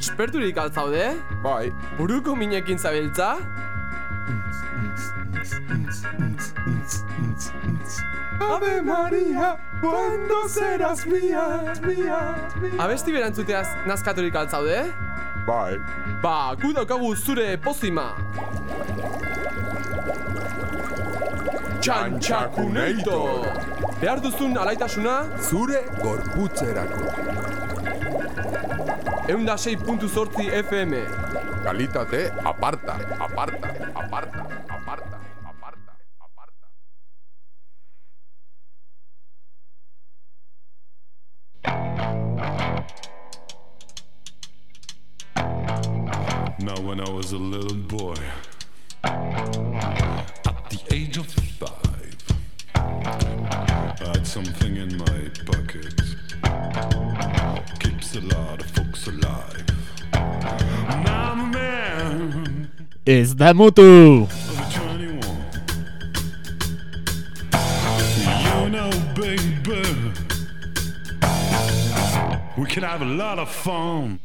Esperturik altzaude? Bai. Buruko minekin zabiltza? Ave Maria, cuando serás mía, mía, mía. Abesti berantzuteaz nazkaturik altzaude? Bai. Ba, gu daukagu zure pozima! Txantxakuneito! Behar duzun alaitasuna, Zure gorputzerako. eunda sei puntu sortzi FM. Kalitate aparta, aparta, aparta, aparta, man Ez da mutu! You know, baby, we can have a lot of fun.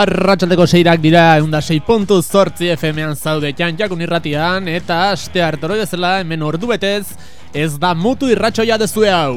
Arratxaldeko seirak dira eunda sei puntu zortzi FM-an zaude jantzakun irratian eta aste hartoro bezala hemen ordu betez ez da mutu irratxoia dezue hau.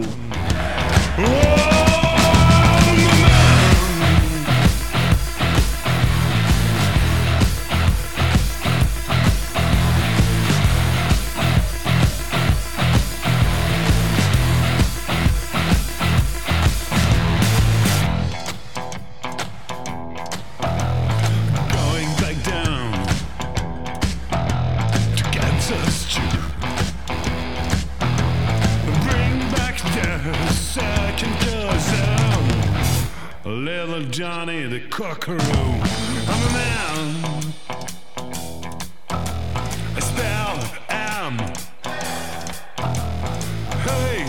Cockaroo. I'm a man. I spell M. Hey.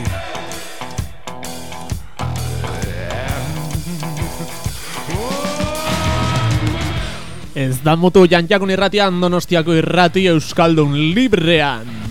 Ez da mutu jantzakun irratian donostiako irrati euskaldun librean.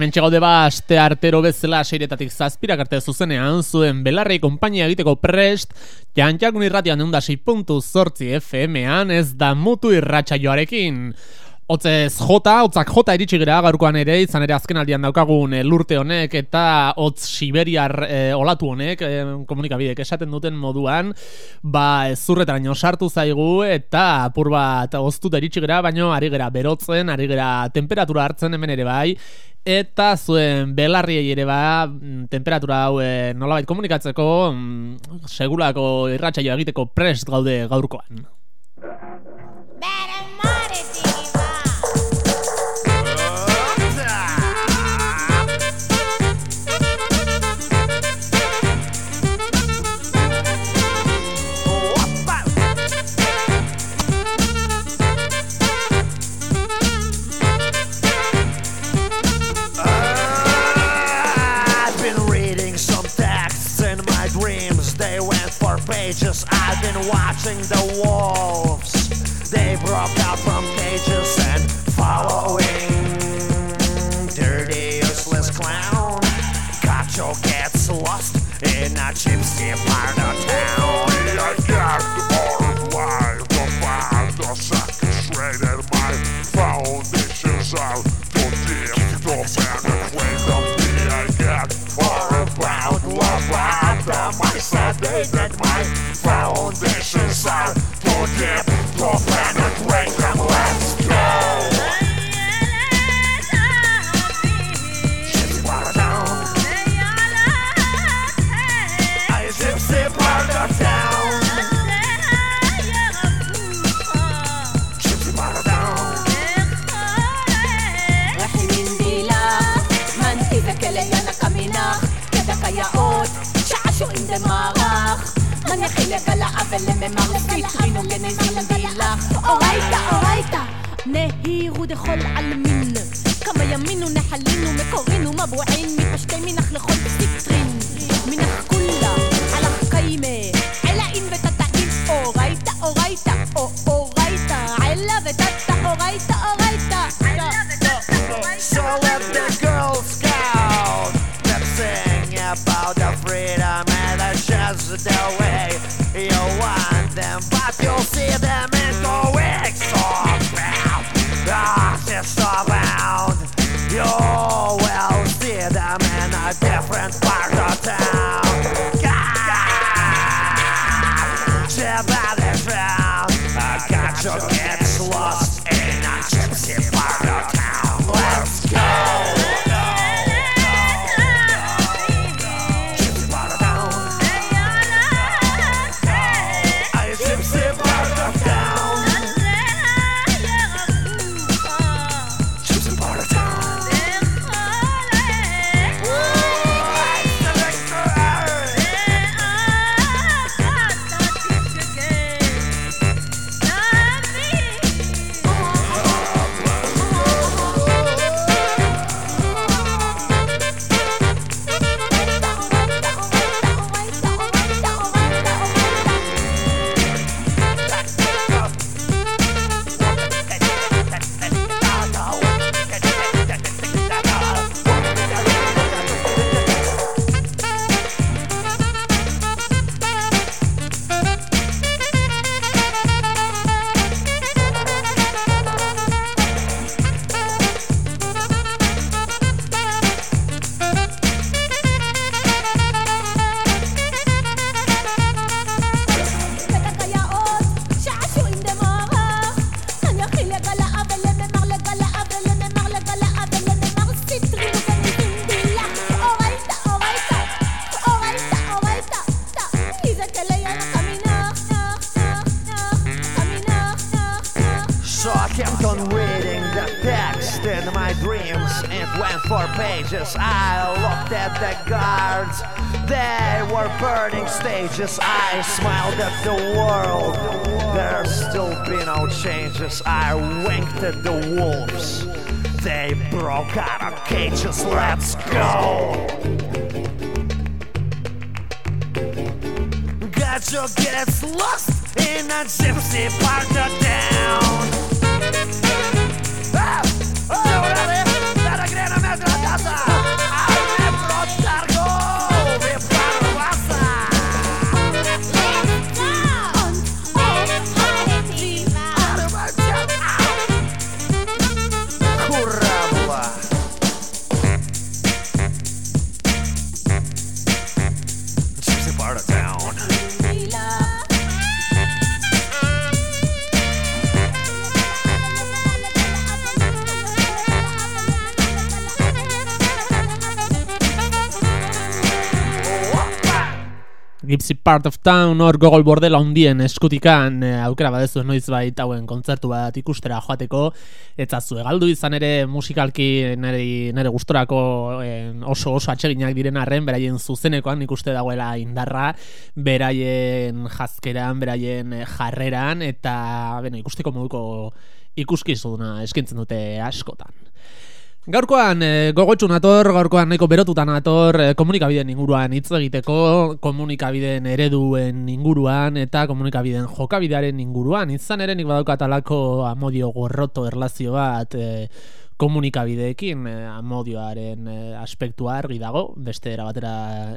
Hemen txegaude ba, aste artero bezala seiretatik zazpirak arte zuzenean, zuen belarrei konpainia egiteko prest, jantxakun irratian eunda 6.zortzi FM-an ez da mutu irratxa joarekin. Hotzez jota, hotzak jota iritsi gara gaurkoan ere, izan ere azken aldian daukagun e, lurte honek eta hotz siberiar e, olatu honek, e, komunikabidek esaten duten moduan, ba zurretaraino sartu zaigu eta apur bat oztuta iritsi gara, baino ari gara berotzen, ari gara temperatura hartzen hemen ere bai, Eta zuen belarriei ere ba, mm, temperatura hau e, nolabait komunikatzeko, mm, segulako irratsaio egiteko prest gaude gaurkoan. I've watching the wolves. They broke out from cages and following dirty, useless clown. Cacho gets lost in a gypsy part of town. I got all my the father saturated my foundations are too deep to penetrate the me. I got all about love after my sedated my Foundation. this inside. Don't Fitrino genen zindila אורייתא, אורייתא נהירו דכל עלמין כמה ימין ונחלין ומקורין ומבועין מפשטי מנח לכל סיטרין מנח כולה עלך קיימה עלאין ותתאים אורייתא, אורייתא, או אורייתא עלה ותתא אורייתא, אורייתא stages. I smiled at the world. There's still been no changes. I winked at the wolves. They broke out of cages. Let's go. Gacho gets lost in a gypsy part of town. Part of Town hor gogol bordela hundien eskutikan e, aukera badezu noiz bait hauen kontzertu bat ikustera joateko etzazu galdu izan ere musikalki nere, nere gustorako e, oso oso atseginak diren arren beraien zuzenekoan ikuste dagoela indarra beraien jazkeran, beraien eh, jarreran eta beno, ikusteko moduko ikuskizuna eskintzen dute askotan. Gaurkoan e, gogotsu nator, gaurkoan nahiko berotuta nator e, komunikabideen inguruan hitz egiteko, komunikabideen ereduen inguruan eta komunikabideen jokabidearen inguruan. Izan ere nik badaukat alako amodio gorroto erlazio bat e, komunikabideekin e, amodioaren e, aspektua argi dago, beste era batera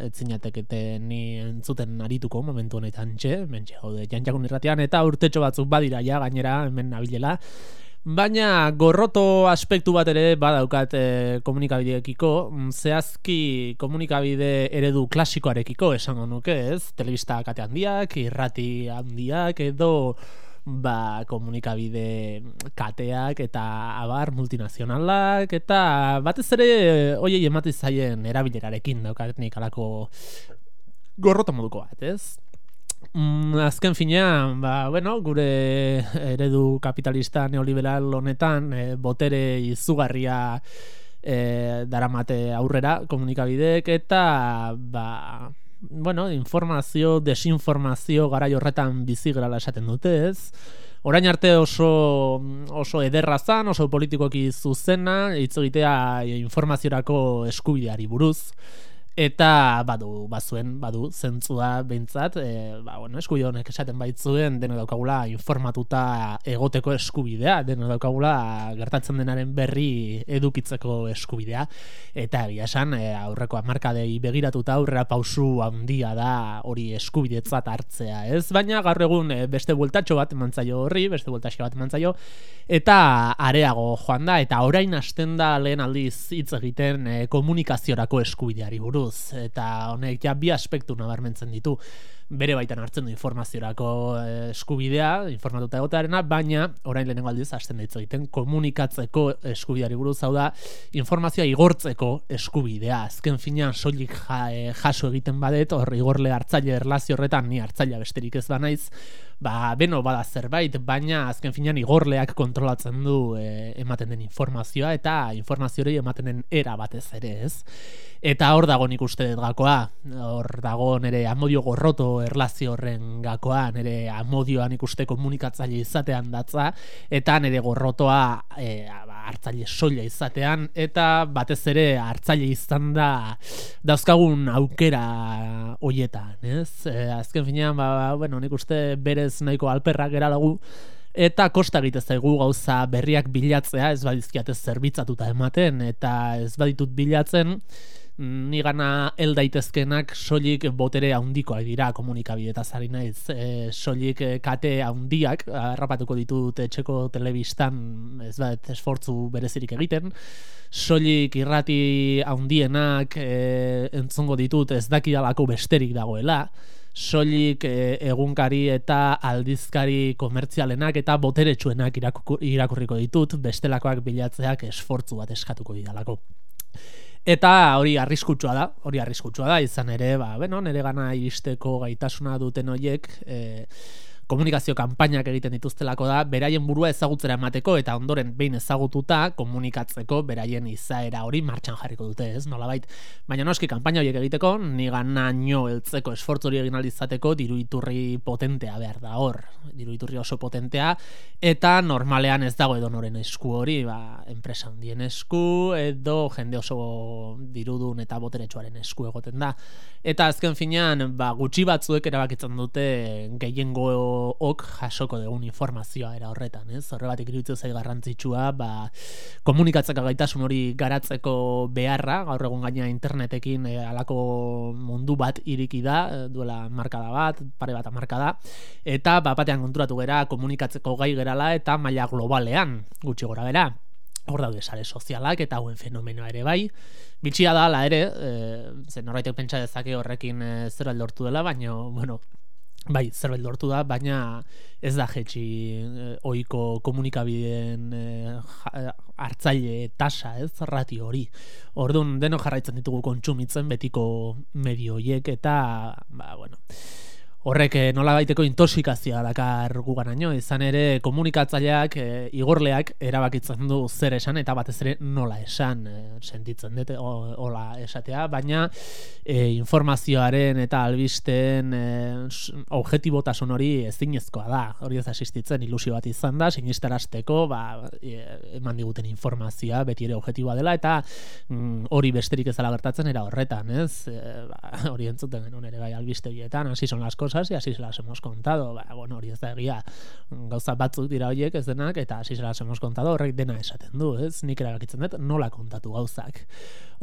etzinatekete ni entzuten arituko momentu honetan txe, mentxe jode, jantxakun irratian, eta urtetxo batzuk badira ja gainera hemen nabilela, Baina gorroto aspektu bat ere badaukat e, komunikabideekiko, mm, zehazki komunikabide eredu klasikoarekiko esango nuke ez, telebista kate handiak, irrati handiak edo ba, komunikabide kateak eta abar multinazionalak eta batez ere oiei emati zaien erabilerarekin daukat nik alako gorroto moduko bat ez. Mm, azken finean, ba, bueno, gure eredu kapitalista neoliberal honetan e, botere izugarria e, daramate aurrera komunikabideek eta ba, bueno, informazio, desinformazio gara horretan bizi gerala esaten dute, ez? Orain arte oso, oso ederra zan, oso politikoki zuzena, hitz egitea informaziorako eskubideari buruz eta badu bazuen badu zentzua beintzat e, ba bueno eskubide honek esaten baitzuen deno daukagula informatuta egoteko eskubidea deno daukagula gertatzen denaren berri edukitzeko eskubidea. Eta egia esan e, aurreko hamarkadei begiratuta aurrera pausu handia da hori eskubidetzat hartzea ez? Baina gaur egun e, beste bueltatxo bat emantzaio horri beste bueltatxo bat emantzaio eta areago joan da eta orain hasten da lehen aldiz hitz egiten e, komunikaziorako eskubideari buruz eta honek ja bi aspektu nabarmentzen ditu. Bere baitan hartzen du informaziorako eh, eskubidea, informatuta egotearena, baina orain lehenengo aldiz hasten da egiten. Komunikatzeko eskubideari buruz hau da informazioa igortzeko eskubidea. Azken finean soilik ja, eh, jaso egiten badet, hor igorle hartzaile erlazio horretan ni hartzailea besterik ez da naiz, ba, beno bada zerbait, baina azken finean igorleak kontrolatzen du e, ematen den informazioa eta informaziorei ematen den era batez ere, ez? Eta hor dago nik uste dut gakoa, hor dago nire amodio gorroto erlazio horren gakoa, nire amodioan ikuste komunikatzaile izatean datza, eta nire gorrotoa e, ba, hartzaile soila izatean, eta batez ere hartzaile izan da dauzkagun aukera hoietan, ez? E, azken finean, ba, ba, bueno, nik uste berez nahiko alperrak eralagu, eta kosta egite zaigu gauza berriak bilatzea, ez badizkiatez zerbitzatuta ematen, eta ez baditut bilatzen, ni gana el daitezkenak soilik botere handikoa dira komunikabidetaz ari naiz. E, soilik e, kate handiak harrapatuko ditut etxeko telebistan ez da esfortzu berezirik egiten. Soilik irrati handienak e, entzongo ditut ez dakidalako besterik dagoela soilik e, egunkari eta aldizkari komertzialenak eta boteretsuenak irakurriko ditut bestelakoak bilatzeak esfortzu bat eskatuko didalako. Eta hori arriskutsua da, hori arriskutsua da, izan ere, ba, bueno, nere gana iristeko gaitasuna duten horiek, eh, komunikazio kanpainak egiten dituztelako da, beraien burua ezagutzera emateko eta ondoren behin ezagututa komunikatzeko beraien izaera hori martxan jarriko dute, ez? Nolabait, baina noski kanpaina horiek egiteko, ni naino heltzeko esfortzu hori egin izateko diru iturri potentea behar da hor, diru iturri oso potentea eta normalean ez dago edo noren esku hori, ba, enpresa handien esku edo jende oso dirudun eta boteretsuaren esku egoten da. Eta azken finean, ba, gutxi batzuek erabakitzen dute gehiengo ok jasoko dugun informazioa era horretan, ez? Horregatik iruditzen zai garrantzitsua, ba, komunikatzeko gaitasun hori garatzeko beharra, gaur egun gaina internetekin e, alako mundu bat iriki da, e, duela markada bat, pare bat markada, eta ba, batean konturatu gera komunikatzeko gai gerala eta maila globalean, gutxi gora bera. Hor daude sare sozialak eta hauen fenomenoa ere bai. Bitxia da, la ere, e, zen horretik pentsa dezake horrekin e, zer aldortu dela, baina, bueno, bai, zerbait lortu da, baina ez da jetxi eh, ohiko komunikabideen eh, hartzaile tasa, ez, ratio hori. Orduan, deno jarraitzen ditugu kontsumitzen betiko medio hoiek eta, ba, bueno, horrek eh, nola baiteko intoxikazioa dakar guganaino, izan ere komunikatzaileak, e, igorleak erabakitzen du zer esan eta batez ere nola esan e, sentitzen dute hola esatea, baina e, informazioaren eta albisteen e, objetibotasun hori ezinezkoa da, hori ez asistitzen ilusio bat izan da, sinistarazteko ba, e, eman diguten informazioa beti ere objetiboa dela eta mm, hori besterik ez dela gertatzen era horretan, ez? E, ba, hori entzuten genuen ere bai albistegietan, hasi son las cosas y así se las hemos contado. Ba, bueno, hori ez da egia. Gauza batzuk dira horiek ez denak eta así se las hemos contado horrek dena esaten du, ez? Nik erabakitzen dut nola kontatu gauzak.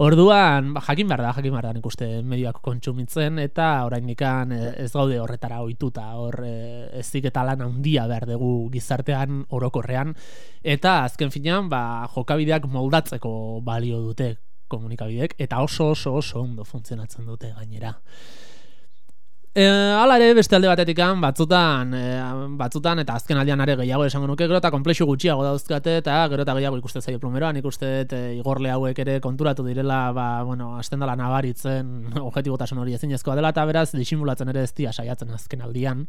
Orduan, ba, jakin behar da, jakin behar da nik uste medioak kontsumitzen eta oraindikan eh, ez gaude horretara ohituta hor eh, ezik eta lan handia behar dugu gizartean orokorrean eta azken finean ba, jokabideak moldatzeko balio dute komunikabideek eta oso oso oso ondo funtzionatzen dute gainera. E, hala ere beste alde batetikan batzutan e, batzutan eta azken aldean are gehiago esango nuke gero eta komplexu gutxiago dauzkate eta gero eta gehiago ikuste zaio plumeroan ikuste dut e, igorle hauek ere konturatu direla ba, bueno, azten dela nabaritzen objetibotasun hori ezinezkoa dela eta beraz disimulatzen ere ez dia saiatzen azken aldian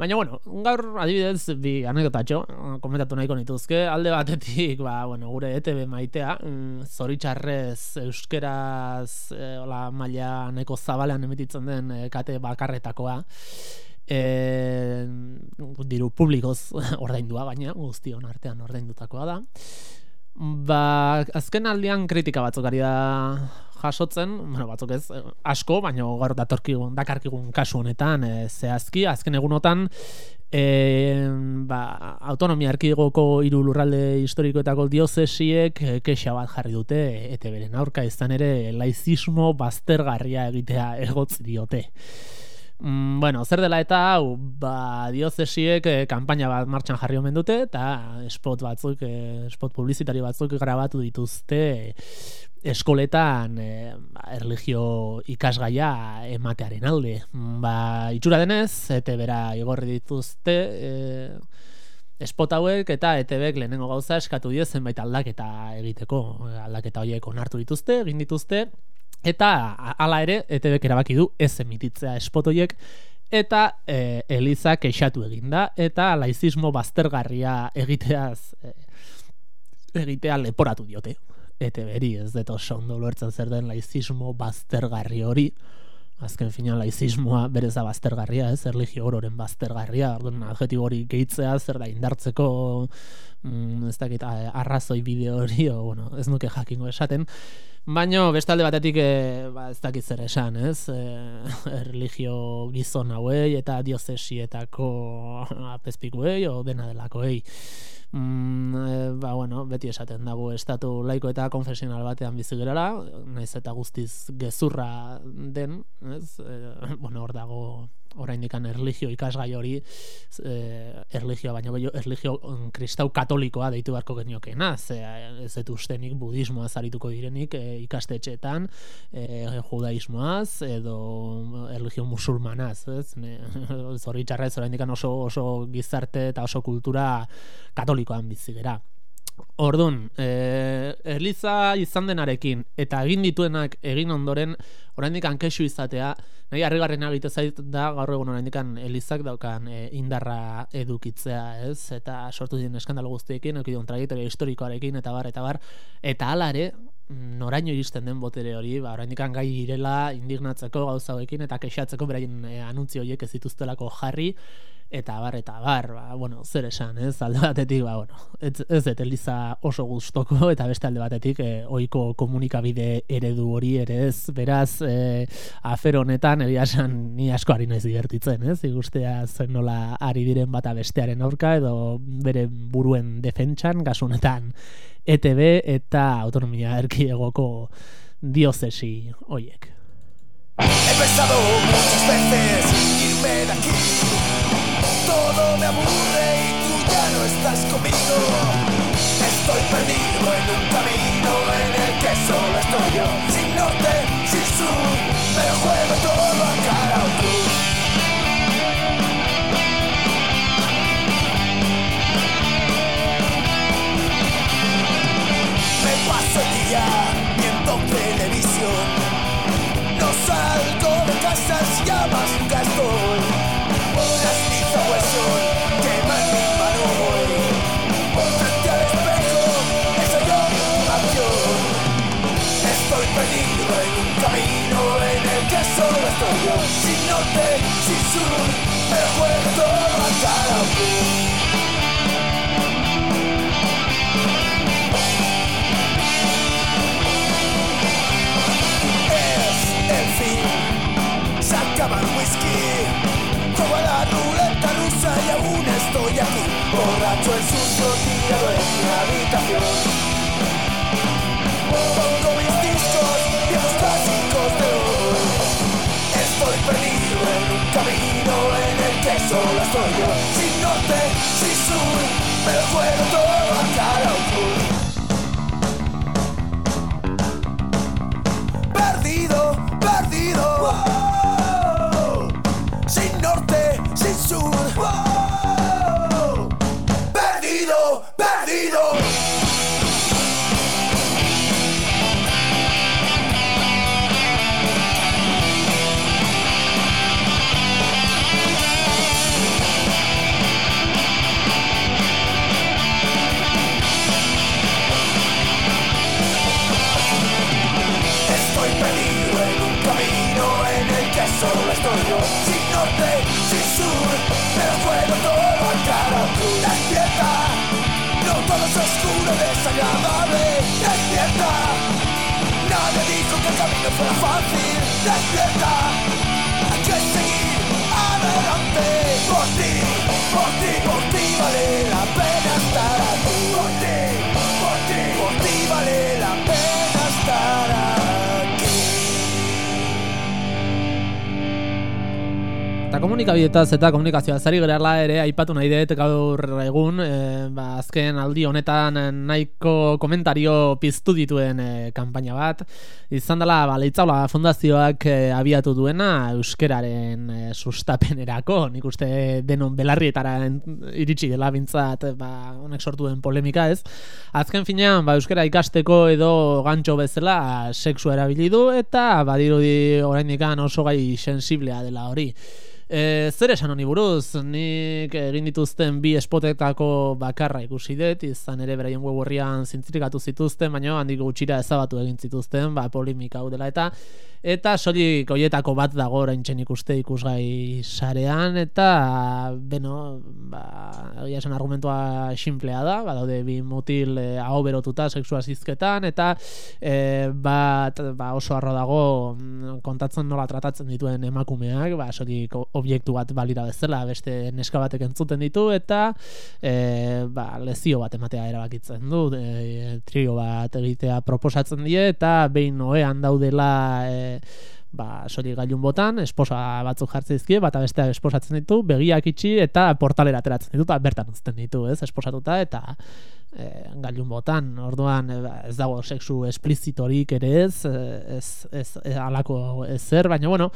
Baina, bueno, gaur adibidez bi anekdotatxo eh, komentatu nahiko nituzke. Alde batetik, ba, bueno, gure ETB maitea, mm, zoritxarrez euskeraz e, hola, maila nahiko zabalean emititzen den e, kate bakarretakoa. E, diru publikoz ordaindua, baina guztion artean ordaindutakoa da. Ba, azken aldian kritika batzuk ari da jasotzen, bueno, batzuk ez, eh, asko, baina gaur datorkigun, dakarkigun kasu honetan, e, zehazki, azken egunotan, e, ba, autonomia erkidegoko hiru lurralde historikoetako diozesiek e, kexa bat jarri dute ETB-ren aurka. Izan ere laizismo baztergarria egitea egotzi diote. Mm, bueno, zer dela eta hau, ba, diozesiek eh, kanpaina bat martxan jarri omen dute, eta spot batzuk, eh, spot publizitari batzuk grabatu dituzte eskoletan eh, ba, erlijio ikasgaia ematearen alde. Ba, itxura denez, ete bera igorri dituzte, eh, spot hauek eta ETBek lehenengo gauza eskatu dio zenbait aldaketa egiteko. Aldaketa horiek onartu dituzte, egin dituzte, eta hala ere ETBek erabaki du ez emititzea spot horiek eta e, Eliza kexatu eginda eta laizismo baztergarria egiteaz e, egitea leporatu diote. ETBri ez dut oso ondo ulertzen zer den laizismo baztergarri hori azken finean laizismoa berez da baztergarria, ez, erlijio ororen baztergarria, orduan adjetibo hori gehitzea, zer da indartzeko mm, ez dakit, arrazoi bideo hori, o, bueno, ez nuke jakingo esaten, Baina beste alde batetik e, ba, ez dakit zer esan, ez? E, erlijio gizon hauei eta diozesietako apezpikuei o dena delakoei. Mm, e, ba, bueno, beti esaten dago estatu laiko eta konfesional batean bizi gerala, naiz eta guztiz gezurra den, ez? E, bueno, hor dago oraindikan erlijio ikasgai hori e, erlijioa baino gehiago erlijio mm, kristau katolikoa deitu beharko geniokeena. Ze ez dut ustenik budismoa zarituko direnik e, ikastetxeetan e, judaismoaz edo erlijio musulmanaz ez? Ne, zoritxarrez oraindikan oso oso gizarte eta oso kultura katolikoan bizi gera Ordun, eh, Eliza izan denarekin eta egin dituenak egin ondoren oraindik hankexu izatea, nahi harrigarrena egite zait da gaur egun oraindik Elizak daukan eh, indarra edukitzea, ez? Eta sortu diren eskandalo guztiekin, eduki duen trajektoria historikoarekin eta bar eta bar eta hala ere noraino iristen den botere hori, ba oraindik gai direla indignatzeko gauza hauekin eta kexatzeko beraien e, anuntzi horiek ez dituztelako jarri eta bar eta bar, ba, bueno, zer esan, ez? Alde batetik, ba, bueno, ez, ez dut Eliza oso gustoko eta beste alde batetik e, ohiko komunikabide eredu hori ere ez, beraz e, afer honetan egia esan ni asko ari naiz divertitzen, ez? Ikustea zen nola ari diren bata bestearen aurka edo bere buruen defentsan, gasu honetan ETB eta autonomia erkidegoko diozesi hoiek. He pensado muchas veces irme de aquí. Todo me aburre y tú ya no estás conmigo. Estoy perdido en un camino en el que solo estoy yo. esquí. Juego a la ruleta rusa y aún estoy aquí, borracho el susto tirado en mi habitación. Pongo mis discos, viejos clásicos de hoy. Estoy perdido en un camino en el que solo estoy yo. Sin norte, sin sur, me lo juego todo a cara oscuro, desagradable Despierta, nadie dijo que el camino fuera fácil. Despierta, hay que seguir adelante Por ti, komunikabideetaz eta komunikazioa zari gerala ere aipatu nahi dut gaur egun e, ba, azken aldi honetan nahiko komentario piztu dituen e, kanpaina bat. Izan dela ba, Leitzaula fundazioak e, abiatu duena euskeraren e, sustapenerako. Nik uste denon belarrietara iritsi dela bintzat ba, honek sortu den polemika ez? Azken finean ba, euskera ikasteko edo gantxo bezala sexu erabili du eta badirudi oraindik oso gai sensiblea dela hori E, zer esan honi buruz, nik egin dituzten bi espotetako bakarra ikusi dut, izan ere beraien web horrian zintzirikatu zituzten, baina handik gutxira ezabatu egin zituzten, ba, polimika hau dela eta eta solik hoietako bat dago oraintzen ikuste ikusgai sarean eta beno, ba, egia esan argumentua simplea da, badaude bi mutil e, aho berotuta sexua zizketan eta e, bat ba, oso arro dago mm, kontatzen nola tratatzen dituen emakumeak, ba, solik objektu bat balira bezala, beste neska batek entzuten ditu eta e, ba, lezio bat ematea erabakitzen du, e, trio bat egitea proposatzen die eta behin oean daudela e, ba, sori gailun botan, esposa batzuk jartzen dizkie, bata besteak esposatzen ditu, begiak itxi eta portalera ateratzen ditu, eta bertan uzten ditu, ez, esposatuta, eta e, gailun botan, orduan e, ba, ez dago sexu esplizitorik ere ez, e, ez, ez, ez alako ezer, baina bueno,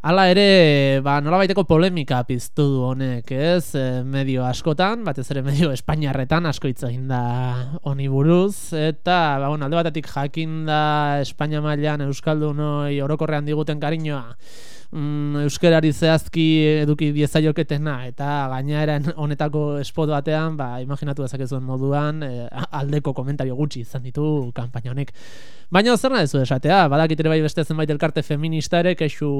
Hala ere, ba, nolabaiteko polemika piztu du honek, ez? E, medio askotan, batez ere medio espainiarretan asko hitz egin da honi buruz, eta, ba, bueno, alde batetik jakin da Espainia mailan Euskaldunoi orokorrean diguten kariñoa, mm, euskerari zehazki eduki diezaioketena eta gainaren honetako espot batean, ba, imaginatu dezakezuen moduan, e, aldeko komentario gutxi izan ditu kanpaina honek. Baina zer nahi zu esatea, badakit ere bai beste zenbait elkarte feminista ere kexu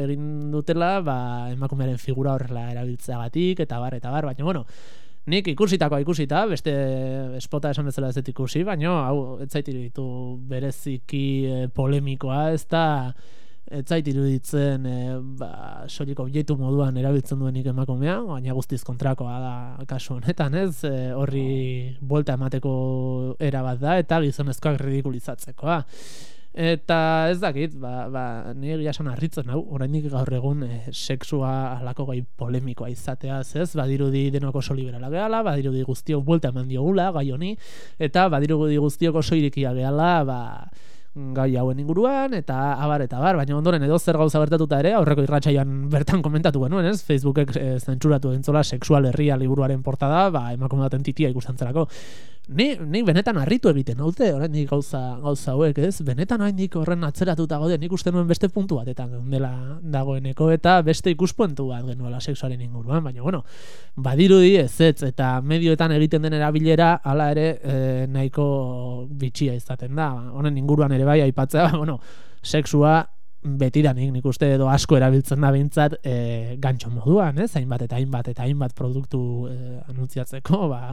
egin dutela, ba, emakumearen figura horrela erabiltzeagatik, eta bar, eta bar, baina bueno, nik ikusitakoa ikusita, beste espota esan bezala ez ikusi, baina hau ez zait iruditu bereziki eh, polemikoa, ez da ez zait iruditzen e, ba, soilik objektu moduan erabiltzen duenik emakumea, baina guztiz kontrakoa da kasu honetan, ez? E, horri buelta emateko era bat da eta gizonezkoak ridikulizatzekoa. Eta ez dakit, ba, ba, ni egia esan harritzen hau, oraindik gaur egun e, sexua halako gai polemikoa izateaz, ez? Badirudi denok oso liberala gehala, badirudi guztiok buelta eman diogula gai honi, eta badirudi guztiok oso irikia gehala, ba, gai hauen inguruan eta abar eta bar, baina ondoren edo zer gauza bertatuta ere, aurreko irratsaian bertan komentatu genuen, ez? Facebookek e, zentzuratu entzola sexual herria liburuaren portada, ba, emakume baten titia ikusten zelako. Ni, ni benetan harritu egiten naute, oraindik gauza gauza hauek, ez? Benetan oraindik horren atzeratuta gaude, nik uste nuen beste puntu batetan dela dagoeneko eta beste ikuspuntu bat genuela sexuaren inguruan, baina bueno, badirudi ez ez eta medioetan egiten den erabilera hala ere e, nahiko bitxia izaten da. Honen inguruan ere bai aipatzea, bueno, sexua betidanik nik uste edo asko erabiltzen da bintzat e, gantxo moduan, ez? Hainbat eta hainbat eta hainbat produktu e, anuntziatzeko, ba,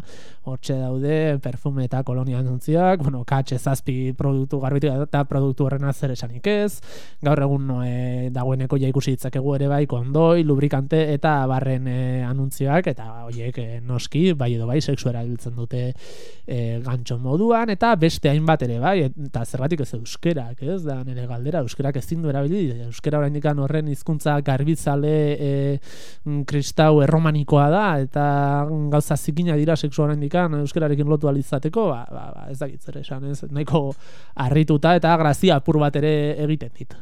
hortxe daude perfume eta kolonia anuntziak, bueno, katxe zazpi produktu garbitu eta produktu horrena zer esanik ez, gaur egun no, e, dagoeneko ja ikusi ditzakegu ere bai, kondoi, lubrikante eta barren e, anuntzioak, eta horiek e, noski, bai edo bai, sexu erabiltzen dute e, gantxo moduan, eta beste hainbat ere bai, eta zergatik ez euskerak, ez da, nire galdera, euskerak ezin du erabili, euskera oraindik horren hizkuntza garbizale e, mm, kristau erromanikoa da eta gauza zikina dira sexu oraindik euskerarekin lotu alizateko, ba, ba, ba, ez dakit zer esan, ez nahiko harrituta eta grazia apur bat ere egiten dit.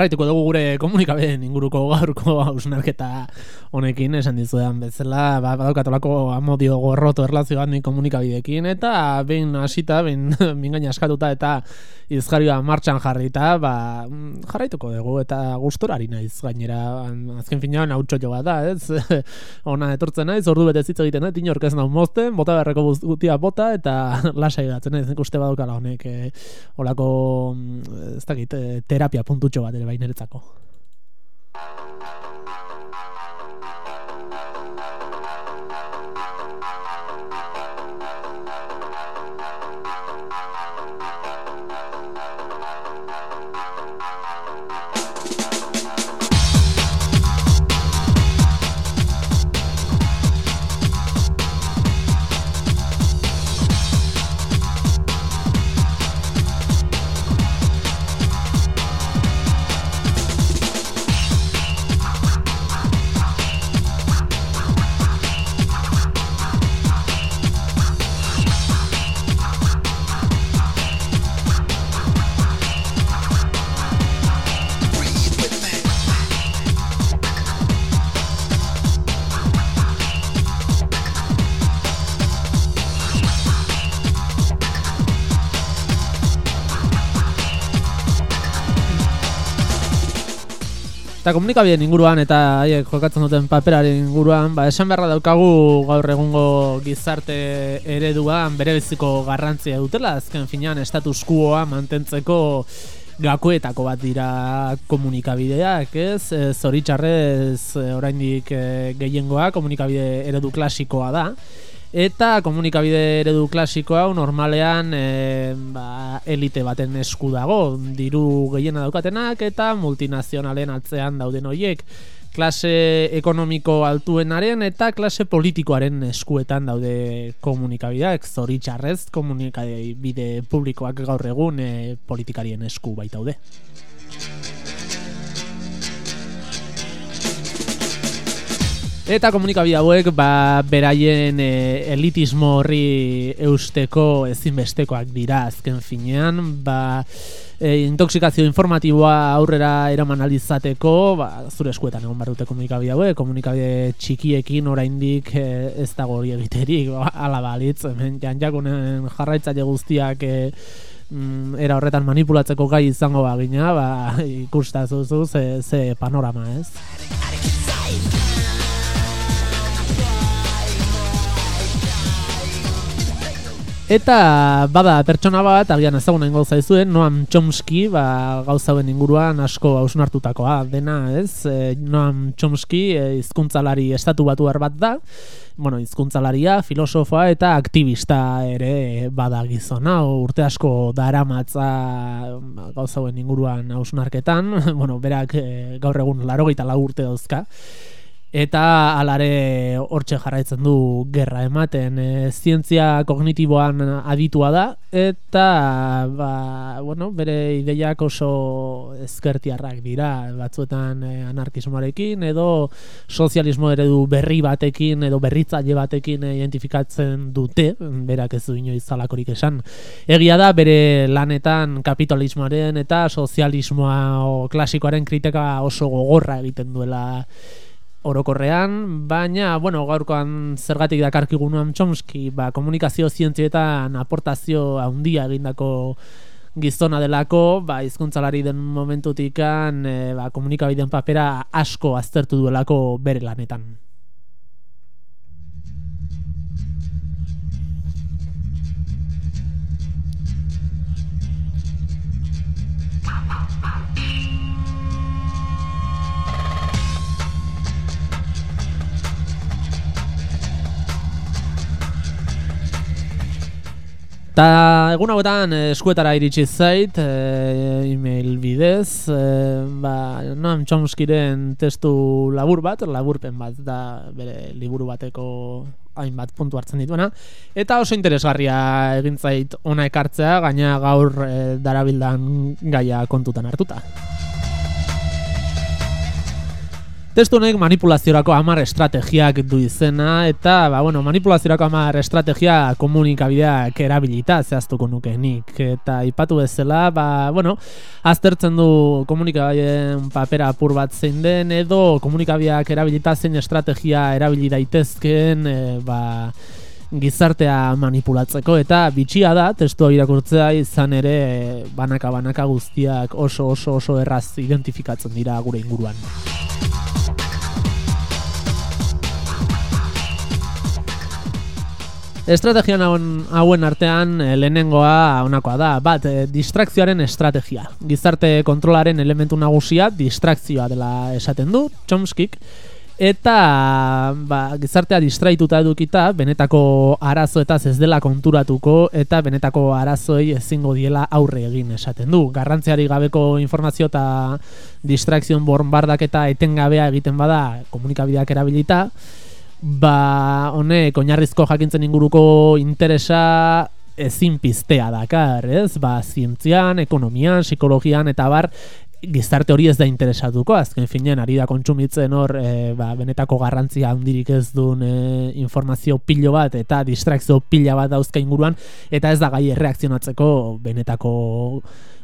Jarraituko dugu gure komunikabeen inguruko gaurko hausnarketa honekin esan dizudan bezala ba, badaukatolako amodio gorroto erlazio bat komunikabidekin eta behin hasita, behin mingaina askatuta eta izjarioa martxan jarrita ba, jarraituko dugu eta gustorari naiz gainera. Azken finean hau bat da ez? Ona etortzen naiz ordu bete zitza egiten dut inork ez nau mozten bota berreko gutia bota eta lasai datzen naiz ikuste badaukala honek e, olako mm, ez dakit eh, terapia puntutxo bat ere baineretzako Eta komunikabideen inguruan eta haiek jokatzen duten paperaren inguruan, ba, esan beharra daukagu gaur egungo gizarte ereduan bere biziko garrantzia dutela, azken finean status quoa mantentzeko gakoetako bat dira komunikabideak, ez? E, zoritxarrez e, oraindik e, gehiengoa komunikabide eredu klasikoa da. Eta komunikabide eredu klasiko hau normalean e, ba, elite baten esku dago, diru gehiena daukatenak eta multinazionalen atzean dauden hoiek klase ekonomiko altuenaren eta klase politikoaren eskuetan daude komunikabideak, zoritxarrez komunikabide publikoak gaur egun e, politikarien esku baitaude. Eta komunikabide hauek ba, beraien e, elitismo horri eusteko ezinbestekoak dira azken finean, ba, e, intoxikazio informatiboa aurrera eraman alizateko, ba, zure eskuetan egon behar dute komunikabide hauek, komunikabide txikiekin oraindik e, ez dago hori egiterik, ba, ala balitz, hemen janjakunen jarraitzaile guztiak e, era horretan manipulatzeko gai izango bagina, ba, ikustazuzu ze, ze panorama ez. Eta bada pertsona bat, agian ezaguna ingo zaizuen, Noam Chomsky, ba, gauzauen inguruan asko hausnartutakoa dena, ez? E, Noam Chomsky e, hizkuntzalari estatu batu bat da, bueno, hizkuntzalaria, filosofoa eta aktivista ere bada gizona, urte asko daramatza ba, gauzauen inguruan hausnarketan, bueno, berak e, gaur egun larogeita lau urte dauzka, Eta alare hortxe jarraitzen du gerra ematen. E, zientzia kognitiboan aditua da eta ba, bueno, bere ideiak oso ezkertiarrak dira batzuetan e, anarkismoarekin edo sozialismo eredu berri batekin edo berritzaile batekin identifikatzen dute berak ez du inoiz zalakorik esan. Egia da bere lanetan kapitalismoaren eta sozialismoa klasikoaren kritika oso gogorra egiten duela orokorrean, baina, bueno, gaurkoan zergatik dakarkigunuan Chomsky, ba, komunikazio zientzietan aportazio handia egindako gizona delako, ba, izkuntzalari den momentutikan, e, ba, komunikabideen papera asko aztertu duelako bere lanetan. Ta egun hauetan eh, eskuetara iritsi zait, e, email bidez, e, ba, Noam Chomskyren testu labur bat, laburpen bat da bere liburu bateko hainbat puntu hartzen dituena, eta oso interesgarria egin zait ona ekartzea, gaina gaur e, darabildan gaia kontutan hartuta. Testu honek manipulaziorako hamar estrategiak du izena eta ba, bueno, manipulaziorako hamar estrategia komunikabideak erabilita zehaztuko nuke nik eta ipatu bezala ba, bueno, aztertzen du komunikabideen papera apur bat zein den edo komunikabideak erabilita zein estrategia erabili daitezkeen e, ba, gizartea manipulatzeko eta bitxia da testua irakurtzea izan ere banaka banaka guztiak oso oso oso erraz identifikatzen dira gure inguruan. Estrategia hauen, artean e, lehenengoa honakoa da, bat, e, distrakzioaren estrategia. Gizarte kontrolaren elementu nagusia distrakzioa dela esaten du, Chomskik, eta ba, gizartea distraituta edukita, benetako arazoetaz ez dela konturatuko, eta benetako arazoei ezingo diela aurre egin esaten du. Garrantziari gabeko informazio eta distrakzion bornbardak eta etengabea egiten bada komunikabideak erabilita, ba honek oinarrizko jakintzen inguruko interesa ezin piztea dakar, ez? Ba, zientzian, ekonomian, psikologian eta bar gizarte hori ez da interesatuko, azken finean ari da kontsumitzen hor e, ba, benetako garrantzia handirik ez duen e, informazio pilo bat eta distrakzio pila bat dauzka inguruan eta ez da gai erreakzionatzeko benetako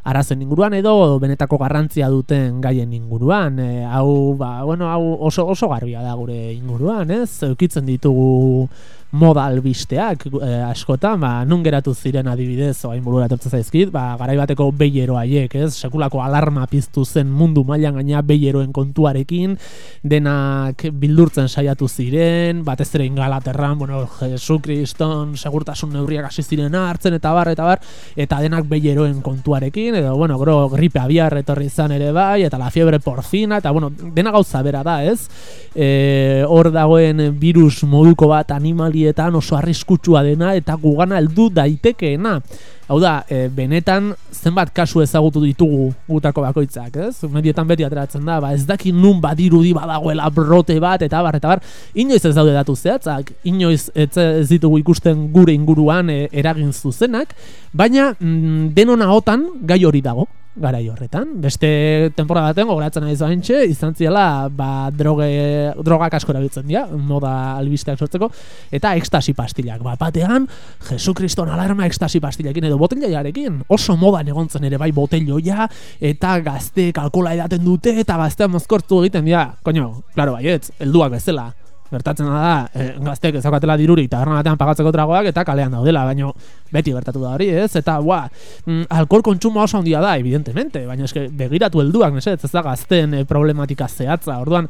arazen inguruan edo benetako garrantzia duten gaien inguruan. E, hau, ba, bueno, hau oso, oso garbia da gure inguruan, ez? Eukitzen ditugu moda albisteak e, askotan, ba, nun geratu ziren adibidez, oain burura etortzen zaizkit, ba, garai bateko behiero haiek, ez? Sekulako alarma piztu zen mundu mailan gaina behieroen kontuarekin, denak bildurtzen saiatu ziren, batez ere ingalaterran, bueno, Jesu Kriston, segurtasun neurriak hasi ziren hartzen, eta bar, eta bar, eta denak behieroen kontuarekin, edo, bueno, gero, gripe abiar etorri izan ere bai, eta la fiebre porcina, eta, bueno, dena gauza bera da, ez? E, hor dagoen virus moduko bat animalietan oso arriskutsua dena, eta gugana heldu daitekeena. Hau da, e, benetan zenbat kasu ezagutu ditugu gutako bakoitzak, ez? Medietan beti ateratzen da, ba ez daki nun badirudi badagoela brote bat, eta bar, eta bar, inoiz ez daude datu zehatzak, inoiz ez, ez ditugu ikusten gure inguruan e, eragin zuzenak, baina mm, denon ahotan gai hori dago, garai horretan. Beste temporada baten gogoratzen naiz baintxe, izan ziela ba, droge, drogak asko erabiltzen dira, moda albisteak sortzeko, eta ekstasi pastillak. Ba, batean, Jesu Kriston alarma ekstasi pastillakin edo botelloiarekin. Oso modan egontzen ere bai botelloia, eta gazte alkola edaten dute, eta gaztea mozkortu egiten dira. Koño, klaro baietz, helduak bezala. Gertatzen da, e, gazteek ezakatela dirurik taberna batean pagatzeko tragoak eta kalean daudela, baina beti gertatu da hori, ez? Eta, ua, mm, alkohol kontsumo oso handia da, evidentemente, baina eske begiratu helduak, mesedez, ez da gazten e, problematika zehatza, orduan,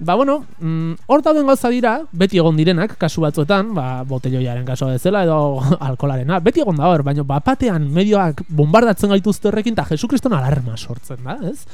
Ba, bueno, mm, hor dauden gauza dira, beti egon direnak, kasu batzuetan, ba, botelloiaren kasua bezala edo alkolarena, beti egon da hor, baina bapatean medioak bombardatzen gaituzte horrekin, eta Jesukriston alarma sortzen da, ez?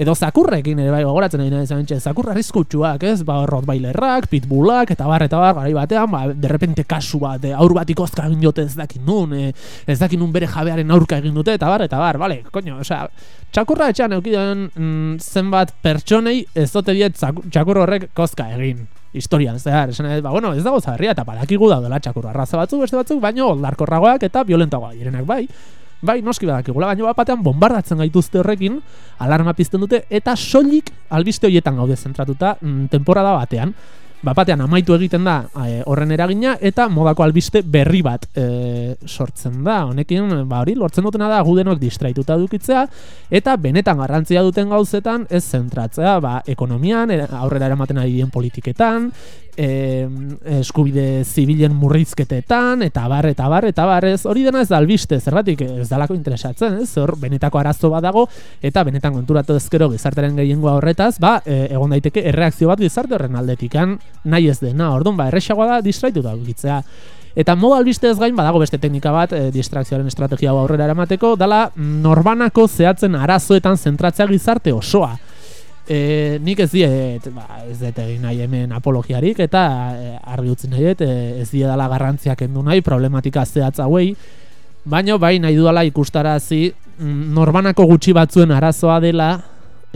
Edo zakurrekin ere bai gogoratzen ari naiz hementxe, zakur arriskutsuak, ez? Ba, Rottweilerrak, Pitbullak eta bar eta bar garai batean, ba, de repente kasu bat, e, aur bat ikozka egin dute ez dakin nun, e, ez dakin nun bere jabearen aurka egin dute eta bar eta bar, vale, coño, osea, txakurra etxean eukiden mm, zenbat pertsonei ez diet txakur horrek kozka egin historian, zehar, esan ba, bueno, ez dago zaharria eta badakigu daudela txakurra arraza batzuk, beste batzuk, baino oldarkorragoak eta violentagoak direnak bai. Bai, noski badakigula, baina bat batean bombardatzen gaituzte horrekin, alarma pizten dute, eta soilik albiste horietan gaude zentratuta mm, temporada batean. Bapatean amaitu egiten da e, horren eragina eta modako albiste berri bat e, sortzen da. Honekin, ba hori, lortzen dutena da gudenok distraituta dukitzea eta benetan garrantzia duten gauzetan ez zentratzea, ba, ekonomian, e, aurrera eramaten ari dien politiketan, e, eskubide zibilen murrizketetan eta bar eta bar eta bar ez hori dena ez da albiste zergatik ez dalako interesatzen ez? Hor benetako arazo bat dago eta benetan konturatu ezkero gizartaren gehiengoa horretaz ba e, egon daiteke erreakzio bat gizarte horren aldetikan nahi ez dena. Ordun ba erresagoa da distraitu da gitzea Eta moda albiste ez gain badago beste teknika bat e, distrakzioaren estrategia aurrera eramateko dala norbanako zehatzen arazoetan zentratzea gizarte osoa. E, nik ez diet, ba, ez dut egin nahi hemen apologiarik, eta e, argi utzi nahi dut, e, ez die dala garrantziak endu nahi, problematika zehatz hauei, baino bai nahi dudala ikustarazi mm, norbanako gutxi batzuen arazoa dela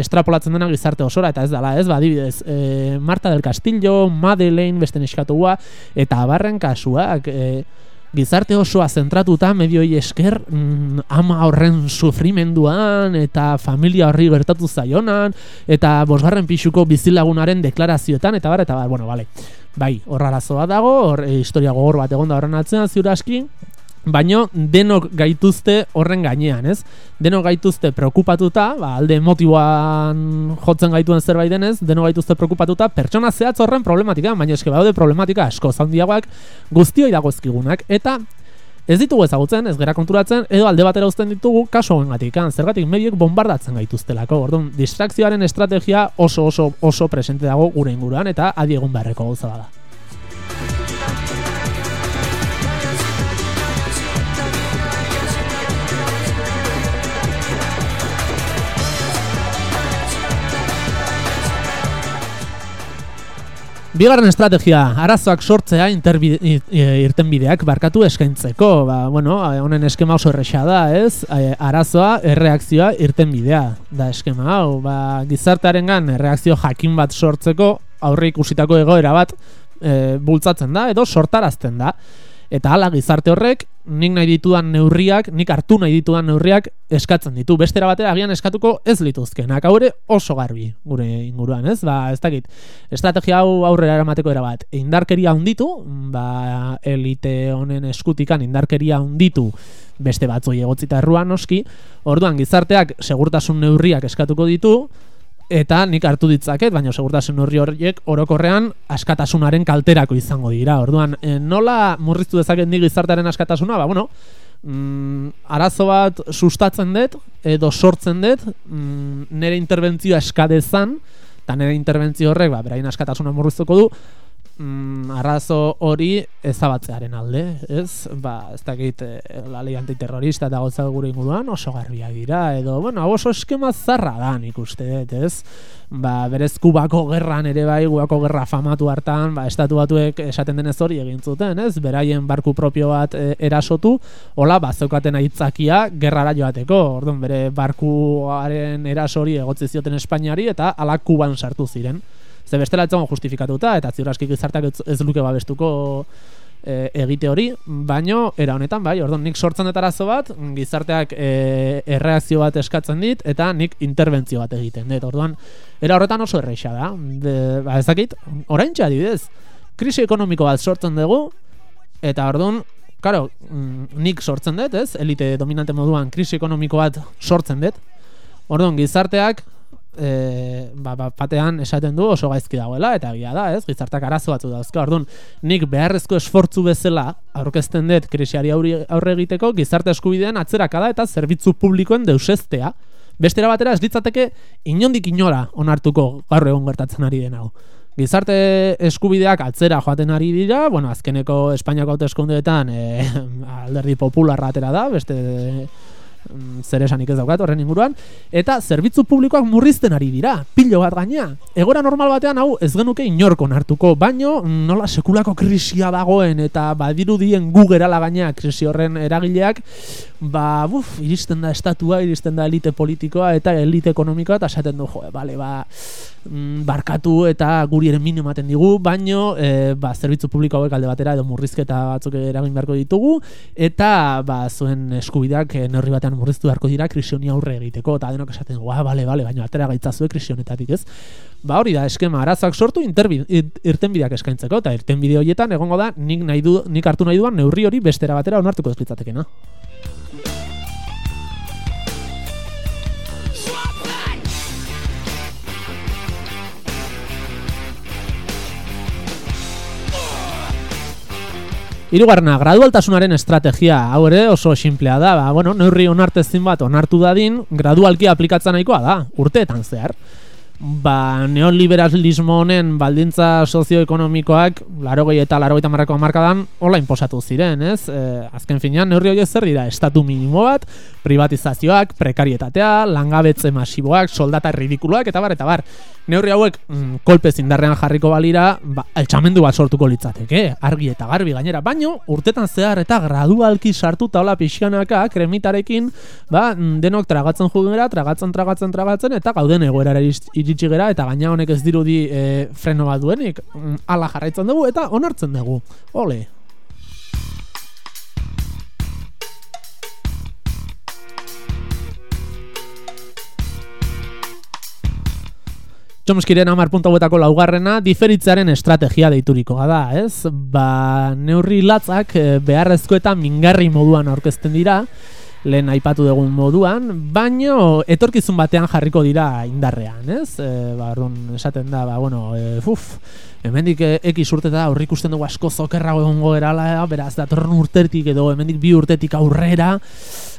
estrapolatzen dena gizarte osora eta ez dela, ez ba, adibidez, e, Marta del Castillo, Madeleine, beste neskatua, eta abarren kasuak, e, gizarte osoa zentratuta medioi esker mm, ama horren sufrimenduan eta familia horri gertatu zaionan eta bosgarren pixuko bizilagunaren deklarazioetan eta bar, eta bar, bueno, vale. Bai, horrarazoa dago, hor, e, historia gogor bat egon da horren atzean ziuraski, Baino denok gaituzte horren gainean, ez? Denok gaituzte preokupatuta, ba, alde motiboan jotzen gaituen zerbait denez, denok gaituzte preokupatuta pertsona zehatz horren problematika, baina eske baude problematika asko zaundiagoak guztioi dagozkigunak eta ez ditugu ezagutzen, ez gera konturatzen edo alde batera uzten ditugu kaso hoengatik, zergatik mediek bombardatzen gaituztelako. Orduan, distrakzioaren estrategia oso oso oso presente dago gure inguruan eta adi egun beharreko gauza da. Bigarren estrategia, arazoak sortzea irtenbideak barkatu eskaintzeko. Ba, bueno, honen eskema oso erresa da, ez? Arazoa, erreakzioa, irtenbidea da eskema hau. Ba, gizartearen gan, erreakzio jakin bat sortzeko, aurre ikusitako egoera bat e, bultzatzen da, edo sortarazten da. Eta hala gizarte horrek, nik nahi ditudan neurriak, nik hartu nahi ditudan neurriak eskatzen ditu. Bestera batera agian eskatuko ez lituzkenak. Hau ere oso garbi gure inguruan, ez? Ba, ez dakit. Estrategia hau aurrera eramateko era bat. Indarkeria hunditu, ba, elite honen eskutikan indarkeria hunditu beste batzoi egotzita erruan noski. Orduan gizarteak segurtasun neurriak eskatuko ditu, eta nik hartu ditzaket, baina segurtasun horri horiek orokorrean askatasunaren kalterako izango dira. Orduan, e, nola murriztu dezaket nik gizartearen askatasuna? Ba, bueno, mm, arazo bat sustatzen dut, edo sortzen dut, mm, nire interbentzioa eskadezan, eta nire interbentzio horrek, ba, berain askatasuna murriztuko du, mm, arazo hori ezabatzearen alde, ez? Ba, ez dakit eh, la lei antiterrorista eta gauza gure inguruan oso garbia dira edo bueno, oso eskema zarra da nik uste ez? Ba, berez kubako gerran ere bai, kubako gerra famatu hartan, ba, estatu batuek esaten denez hori egin zuten, ez? Beraien barku propio bat e, erasotu, hola, ba, zeukaten aitzakia gerrara joateko, orduan, bere barkuaren erasori egotzi zioten Espainiari eta ala kuban sartu ziren. Ze bestela ez zegoen justifikatuta eta ziurraski gizartak ez, luke babestuko e, egite hori, baino era honetan bai, orduan nik sortzen dut arazo bat, gizarteak e, erreakzio bat eskatzen dit eta nik interbentzio bat egiten dut. Orduan era horretan oso erreixa da. De, ba ez dakit, oraintxe adibidez, krisi ekonomiko bat sortzen dugu eta orduan Claro, mm, nik sortzen dut, ez? Elite dominante moduan krisi ekonomiko bat sortzen dut. Orduan, gizarteak e, ba, ba, batean esaten du oso gaizki dagoela eta egia da, ez? Gizartak arazo batzu dauzka. Orduan, nik beharrezko esfortzu bezala aurkezten dut krisiari aurre, egiteko gizarte eskubidean atzerakada eta zerbitzu publikoen deusestea. Bestera batera ez litzateke inondik inora onartuko gaur egon gertatzen ari den hau. Gizarte eskubideak atzera joaten ari dira, bueno, azkeneko Espainiako hauteskundeetan e, alderdi popularra atera da, beste zer esanik ez daukat horren inguruan eta zerbitzu publikoak murrizten ari dira pilo bat gaina egora normal batean hau ez genuke inorko hartuko baino nola sekulako krisia dagoen eta badirudien gu gerala gaina krisi horren eragileak ba buf iristen da estatua iristen da elite politikoa eta elite ekonomikoa eta esaten du jo bale ba mm, barkatu eta guri ere min ematen digu, baino e, ba, zerbitzu publiko hauek alde batera edo murrizketa batzuk eragin beharko ditugu eta ba, zuen eskubideak e, neurri batean murriztu beharko dira krisioni aurre egiteko eta denok esaten ah, bale, bale, baino atera gaitzazue krisionetatik ez. Ba hori da, eskema arazak sortu interbi, irtenbideak eskaintzeko eta irtenbide horietan egongo da nik, nahi du, nik hartu nahi duan neurri hori bestera batera onartuko ez litzatekena. Hirugarrena, gradualtasunaren estrategia, hau ere oso simplea da, ba, bueno, neurri onartezin bat onartu dadin, gradualki aplikatzen nahikoa da, urteetan zehar. Ba, neoliberalismo honen baldintza sozioekonomikoak, laro eta laro gehi marrako amarkadan, hola inposatu ziren, ez? E, azken finean, neurri hori zer dira, estatu minimo bat, privatizazioak, prekarietatea, langabetze masiboak, soldata ridikuloak, eta bar, eta bar. Neurri hauek mm, kolpez indarrean jarriko balira, ba, altxamendu bat sortuko litzateke, argi eta garbi gainera. Baino, urtetan zehar eta gradualki sartuta hola pixkanaka, kremitarekin, ba, mm, denok tragatzen jugera, tragatzen, tragatzen, tragatzen, eta gauden egoerara iritsi gera, eta gaina honek ez dirudi e, freno bat duenik, mm, ala jarraitzen dugu, eta onartzen dugu. Ole, Chomskiren amar punta laugarrena, diferitzearen estrategia deiturikoa da, ez? Ba, neurri latzak eh, beharrezko eta mingarri moduan aurkezten dira, lehen aipatu dugun moduan, baino etorkizun batean jarriko dira indarrean, ez? E, ba, esaten da, ba, bueno, e, uf, hemendik eki urte da aurrik ikusten dugu asko zokerrago egongo gerala, beraz, datorren urtetik edo hemendik bi urtetik aurrera,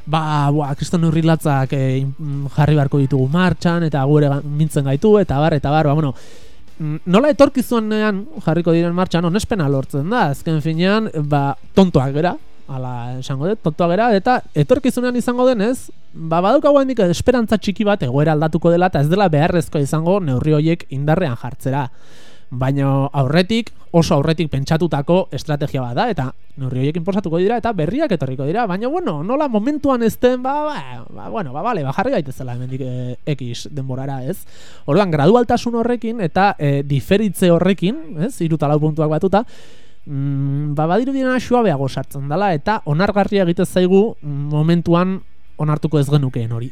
ba, boa, kriston urrilatzak e, jarri beharko ditugu martxan, eta gure mintzen gaitu, eta bar, eta bar, ba, bueno, mm, nola etorkizunean jarriko diren martxan, onespena lortzen da, azken finean, ba, tontoak gera, ala esango dut, tontoak gera, eta etorkizunean izango denez, ba, baduk hau esperantza txiki bat egoera aldatuko dela, eta ez dela beharrezko izango neurri horiek indarrean jartzera. Baina aurretik, oso aurretik pentsatutako estrategia bat da, eta neurri horiek inposatuko dira, eta berriak etorriko dira, baina, bueno, nola momentuan ez den, ba, ba, ba bueno, ba, bale, ba, jarri gaitezela hemendik e, X denborara, ez? Orduan, gradualtasun horrekin, eta e, diferitze horrekin, ez, iruta lau puntuak batuta, mm, ba, badirudiena suabeago sartzen dela, eta onargarria egite zaigu momentuan onartuko ez genukeen hori.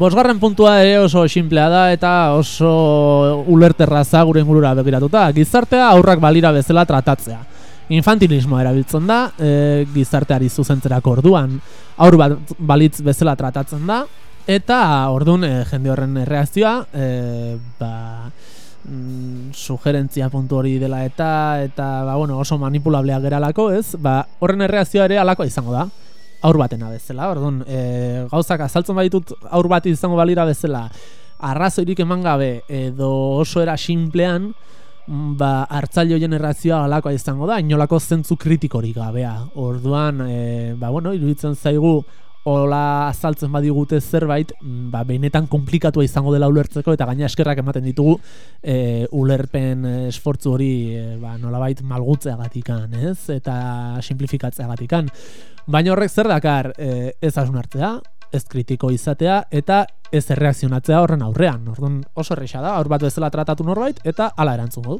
Bosgarren puntua ere oso simplea da eta oso ulerterraza gure ingurura begiratuta. Gizartea aurrak balira bezala tratatzea. Infantilismoa erabiltzen da, e, gizarteari zuzentzerako orduan aur bat balitz bezala tratatzen da eta ordun e, jende horren reakzioa e, ba, mm, sugerentzia puntu hori dela eta eta ba, bueno, oso manipulablea geralako, ez? Ba, horren erreakzioa ere alakoa izango da aur batena bezala. Orduan, e, gauzak azaltzen baditut aur bat izango balira bezala, arrazoirik eman gabe edo oso era simplean, ba, hartzaile hoien errazioa alakoa izango da, inolako zentzu kritikorik gabea. Orduan, e, ba, bueno, iruditzen zaigu, hola azaltzen badigute zerbait, ba, benetan komplikatua izango dela ulertzeko, eta gaina eskerrak ematen ditugu e, ulerpen esfortzu hori e, ba, nolabait malgutzeagatikan, ez? Eta simplifikatzeagatikan. Baina horrek zer dakar e, ez asunartzea, ez kritiko izatea, eta ez erreakzionatzea horren aurrean. Orduan oso erresa da, aur bat bezala tratatu norbait, eta hala erantzun du.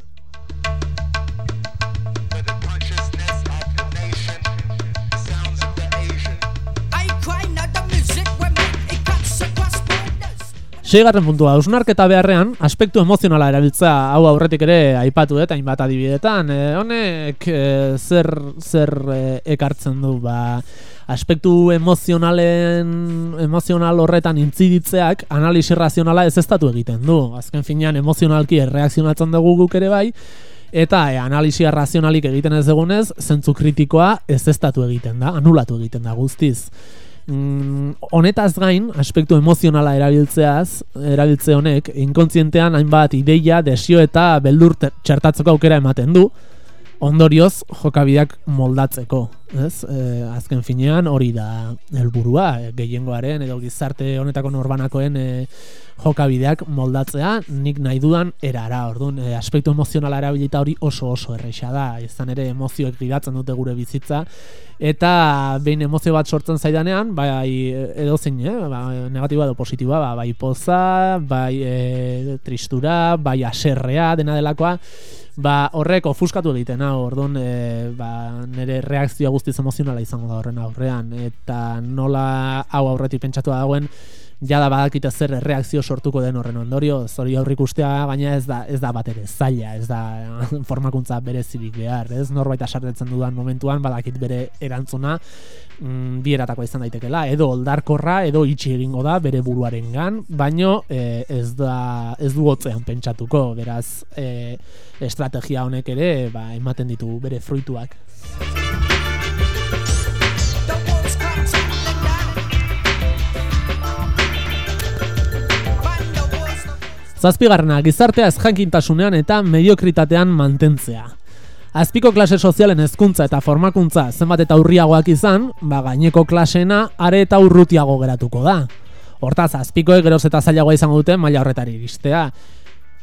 Seigarren puntua, ausnarketa beharrean, aspektu emozionala erabiltzea hau aurretik ere aipatu eta hainbat adibidetan. E, honek e, zer, zer e, ekartzen du, ba, aspektu emozionalen emozional horretan intziditzeak analisi razionala ez estatu egiten du. Azken finean emozionalki erreakzionatzen dugu guk ere bai, eta e, analisia razionalik egiten ez dugunez, zentzu kritikoa ez estatu egiten da, anulatu egiten da guztiz. Mm, honetaz gain, aspektu emozionala erabiltzeaz, erabiltze honek, inkontzientean hainbat ideia, desio eta beldur txertatzeko aukera ematen du, ondorioz jokabideak moldatzeko, ez? E, azken finean hori da helburua, e, gehiengoaren edo gizarte honetako norbanakoen e, jokabideak moldatzea, nik nahi dudan erara, orduan, e, aspektu emozionala erabilita hori oso oso erresa da, izan ere emozioek gidatzen dute gure bizitza, eta behin emozio bat sortzen zaidanean, bai edo zein, eh? ba, negatiboa edo positiboa, ba, bai poza, bai e, tristura, bai aserrea, dena delakoa, ba, horrek ofuskatu egiten hau, orduan e, ba, nire reakzioa guztiz emozionala izango da horren aurrean, eta nola hau aurretik pentsatu dagoen, jada badakite zer reakzio sortuko den horren ondorio, zori aurrikustea baina ez da ez da bat ere zaila, ez da formakuntza berezirik behar, ez? Norbait asarretzen dudan momentuan badakit bere erantzuna mm, bi eratakoa izan daitekela, edo oldarkorra edo itxi egingo da bere buruarengan, baino eh, ez da ez du hotzean pentsatuko, beraz eh, estrategia honek ere ba, ematen ditu bere fruituak. Zazpigarrena, gizartea ezjankintasunean eta mediokritatean mantentzea. Azpiko klase sozialen hezkuntza eta formakuntza zenbat eta urriagoak izan, ba gaineko klasena are eta urrutiago geratuko da. Hortaz, azpikoek geroz eta zailagoa izango dute maila horretari iristea.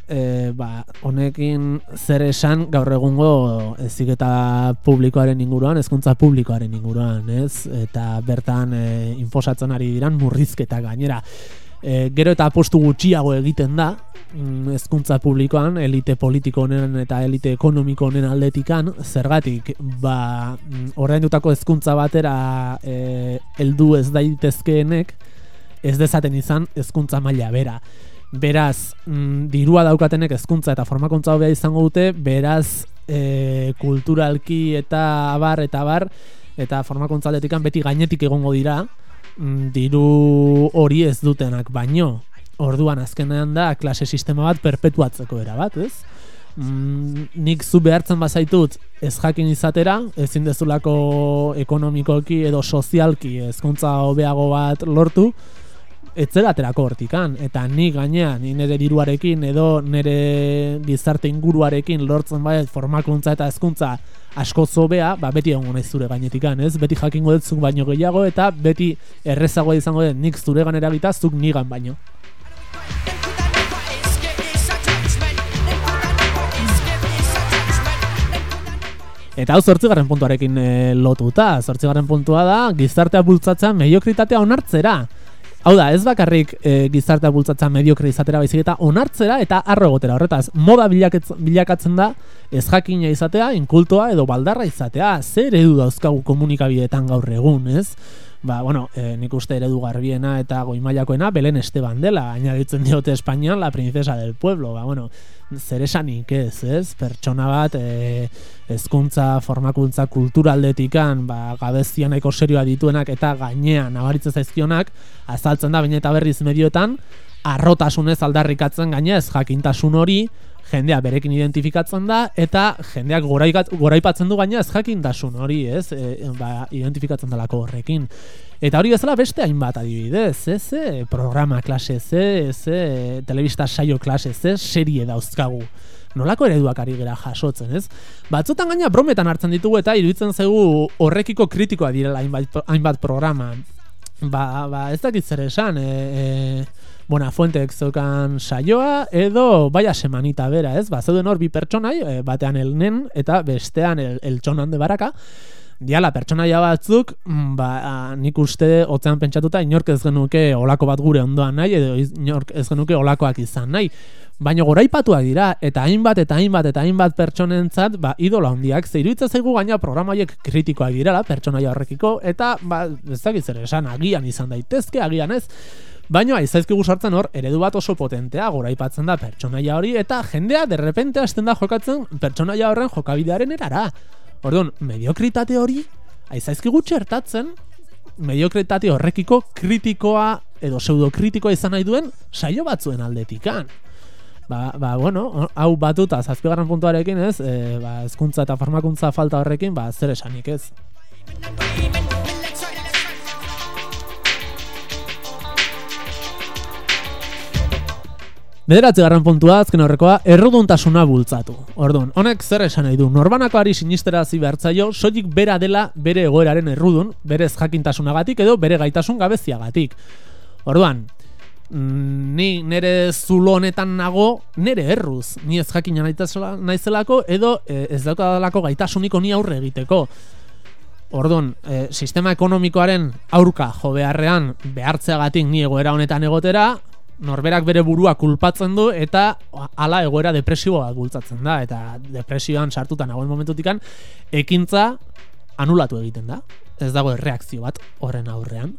E, ba, honekin zer esan gaur egungo eziketa publikoaren inguruan, hezkuntza publikoaren inguruan, ez? Eta bertan e, inposatzen ari diran murrizketa gainera e, gero eta apostu gutxiago egiten da mm, hezkuntza publikoan elite politiko honen eta elite ekonomiko honen aldetikan zergatik ba mm, ordaindutako hezkuntza batera e, heldu ez daitezkeenek ez dezaten izan hezkuntza maila bera. Beraz mm, dirua daukatenek hezkuntza eta formakuntza hobea izango dute beraz e, kulturalki eta abar eta abar eta formakuntza aldetikan beti gainetik egongo dira diru hori ez dutenak baino. Orduan azkenean da klase sistema bat perpetuatzeko era bat, ez? Mm, nik zu behartzen bazaitut ez jakin izatera, ezin dezulako ekonomikoki edo sozialki hezkuntza hobeago bat lortu, etzela aterako hortikan, eta ni gainean, ni nire diruarekin edo nire gizarte inguruarekin lortzen bai formakuntza eta hezkuntza asko zobea, ba, beti egongo naiz zure gainetikan, ez? Beti jakingo dut zuk baino gehiago eta beti errezagoa izango dut nik zure ganera bita, zuk nigan baino. Eta hau zortzigarren puntuarekin e, lotuta, zortzigarren puntua da, gizartea bultzatzea mediokritatea onartzera. Hau da, ez bakarrik e, gizartea bultzatzea mediokre izatera baizik eta onartzera eta arro egotera. Horretaz, moda bilakatzen da ez jakina izatea, inkultoa edo baldarra izatea. Zer eredu dauzkagu komunikabideetan gaur egun, ez? Ba, bueno, e, nik uste eredu garbiena eta goimailakoena Belen Esteban dela, añaditzen diote Espainian la princesa del pueblo. Ba, bueno, zer esanik ez, ez? Pertsona bat e, hezkuntza, formakuntza, kulturaldetikan, ba, gabezia nahiko serioa dituenak eta gainean nabaritzen zaizkionak, azaltzen da baina eta berriz medioetan, arrotasunez aldarrikatzen gainez jakintasun hori, jendea berekin identifikatzen da eta jendeak goraipatzen du gaina ez jakintasun hori, ez? E, ba, identifikatzen delako horrekin. Eta hori bezala beste hainbat adibidez, ez? E, programa klase, ze, ze, telebista saio klase, ze, serie dauzkagu. Nolako ereduak ari gera jasotzen, ez? Batzutan gaina brometan hartzen ditugu eta iruditzen zaigu horrekiko kritikoa direla hainbat, hainbat programa. Ba, ba, ez dakit zer esan, e, e, Buenafuentek zeukan saioa edo baia semanita bera, ez? Ba, zeuden hor bi pertsonai, e, batean el nen eta bestean el, el txonan de baraka. Diala, pertsonaia batzuk, mm, ba, nik uste hotzean pentsatuta inork ez genuke olako bat gure ondoan nahi, edo inork ez genuke olakoak izan nahi. Baina goraipatuak dira, eta hainbat eta hainbat eta hainbat pertsonentzat, ba, idola handiak, ze iruditzen zaigu gaina programaiek kritikoak direla, pertsonaia horrekiko, eta, ba, ez dakit zer esan, agian izan daitezke, agian ez, Baina aizaizkigu sartzen hor, eredu bat oso potentea, goraipatzen da pertsonaia hori, eta jendea derrepente hasten da jokatzen pertsonaia horren jokabidearen erara. Orduan, mediokritate hori, aizaizkigu txertatzen, mediokritate horrekiko kritikoa edo pseudokritikoa izan nahi duen saio batzuen aldetikan. Ba, ba, bueno, hau batuta zazpigarren puntuarekin ez, e, ba, ezkuntza eta farmakuntza falta horrekin, ba, zer esanik ez. Bederatzigarren puntua azken horrekoa erruduntasuna bultzatu. Orduan, honek zer esan nahi du? Norbanakoari sinisterazi behartzaio soilik bera dela bere egoeraren errudun, berez jakintasunagatik edo bere gaitasun gabeziagatik. Orduan, mm, ni nere zulo honetan nago nere erruz, ni ez jakina naizelako edo e, ez daukadalako gaitasunik honi aurre egiteko. Orduan, e, sistema ekonomikoaren aurka jo beharrean behartzeagatik ni egoera honetan egotera, norberak bere burua kulpatzen du eta hala egoera depresibo bat bultzatzen da eta depresioan sartuta nagoen momentutikan ekintza anulatu egiten da. Ez dago erreakzio bat horren aurrean.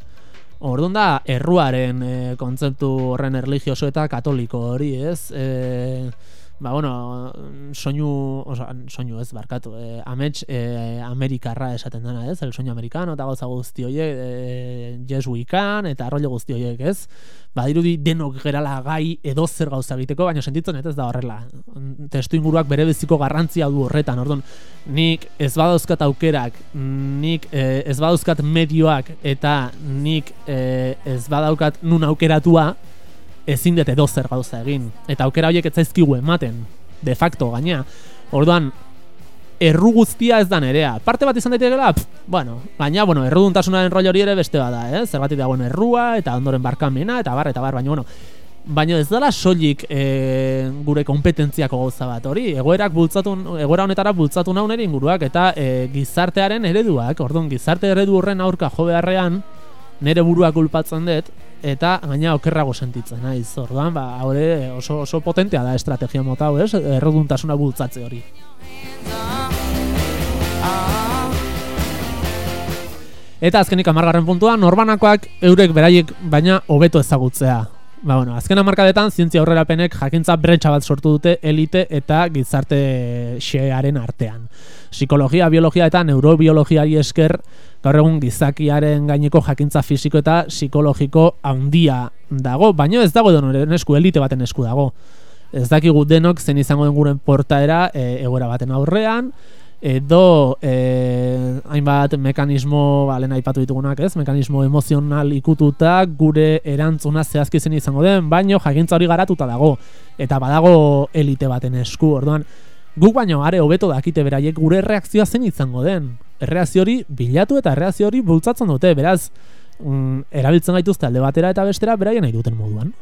Orduan da erruaren e, kontzeptu horren erlijioso eta katoliko hori, ez? E, ba, bueno, soinu, oza, soinu ez barkatu, e, amets e, amerikarra esaten dena, ez? El soinu amerikano eta gauza guzti horiek, e, jesuikan eta arroio guzti horiek, ez? Badirudi denok gerala gai edo zer gauza egiteko, baina sentitzen ez da horrela. Testu inguruak bere beziko garrantzia du horretan, orduan, nik ez badauzkat aukerak, nik e, ez badauzkat medioak eta nik e, ez badaukat nun aukeratua, ezin dut edo gauza egin. Eta aukera horiek ez zaizkigu ematen, de facto gaina. Orduan, erru guztia ez da nerea. Parte bat izan daitekeela, bueno, baina, bueno, erruduntasunaren rollo hori ere beste bada, eh? Zergatik dagoen errua, eta ondoren barkamena, eta bar, eta bar, baina, bueno, baina ez dela soilik e, gure kompetentziako gauza bat hori, egoerak bultzatu, egoera honetara bultzatu naun ere inguruak, eta e, gizartearen ereduak, orduan, gizarte eredu horren aurka jo beharrean, nere burua kulpatzen dut, eta gaina okerrago sentitzen naiz. Orduan, ba, hore oso, oso potentea da estrategia mota hau, ez? Erruduntasuna bultzatze hori. Eta azkenik amargarren puntua, norbanakoak eurek beraiek baina hobeto ezagutzea. Ba, bueno, azken hamarkadetan zientzia aurrerapenek jakintza bretxa bat sortu dute elite eta gizarte xearen artean. Psikologia, biologia eta neurobiologiari esker gaur egun gizakiaren gaineko jakintza fisiko eta psikologiko handia dago, baina ez dago denoren esku, elite baten esku dago. Ez dakigu denok zen izango den guren portaera e, egoera baten aurrean, edo e, hainbat mekanismo, ba, lehen aipatu ditugunak ez, mekanismo emozional ikututa gure erantzuna zehazki zen izango den, baino jakintza hori garatuta dago, eta badago elite baten esku, orduan, guk baino are hobeto dakite beraiek gure reakzioa zen izango den. Erreakzio hori bilatu eta erreakzio hori bultzatzen dute, beraz, mm, erabiltzen gaituzte alde batera eta bestera beraien nahi duten moduan.